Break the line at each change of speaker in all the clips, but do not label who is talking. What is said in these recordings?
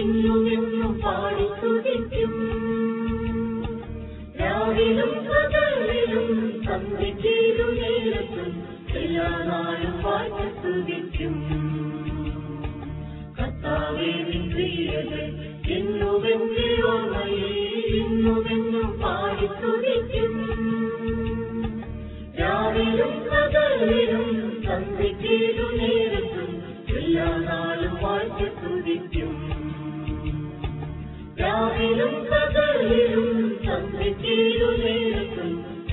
എന്നും എന്റെ എന്നും എന്നും പാടി സ്തുതിക്കും രാവിലും പകലിലും സന്ധിക്കേതും നേരത്തും എല്ലാ നാളും പാടി സ്തുതിക്കും കർത്താവേ നിൻ ക്രിയകൾ എന്നും ഓർമ്മയിൽ എന്നും എന്നും പാടി രാവിലും പകലിലും സന്ധിക്കേതു രാവിലും പകലിലും സന്ധിക്കേതു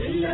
എല്ലാ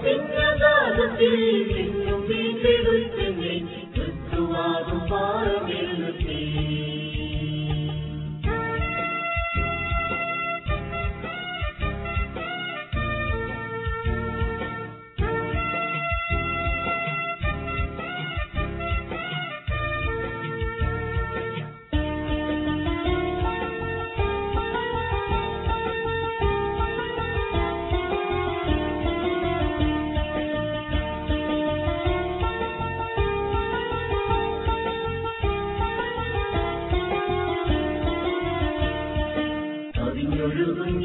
今年这个季节。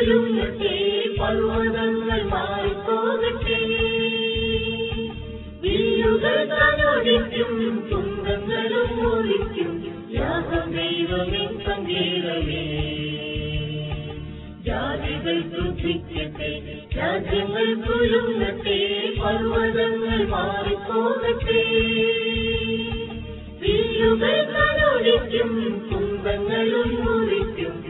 കുലുങ്ങട്ടെ പർവതങ്ങൾ മാറിപ്പോകട്ടെ. വില്ലുകൾ തനോടിക്കും തുങ്കങ്ങളും ഓടിക്കും യാഗം ദൈവമേ പങ്കേറവേ ജാതികൾ ദുഃഖിക്കട്ടെ രാജ്യങ്ങൾ കുലുങ്ങട്ടെ പർവതങ്ങൾ മാറിപ്പോകട്ടെ. വില്ലുകൾ തനോടിക്കും കുംഭങ്ങളും മുറിക്കും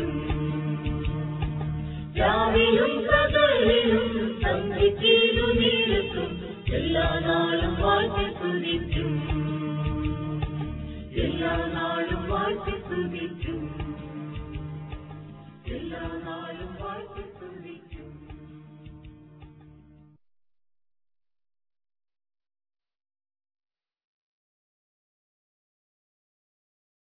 Lord is the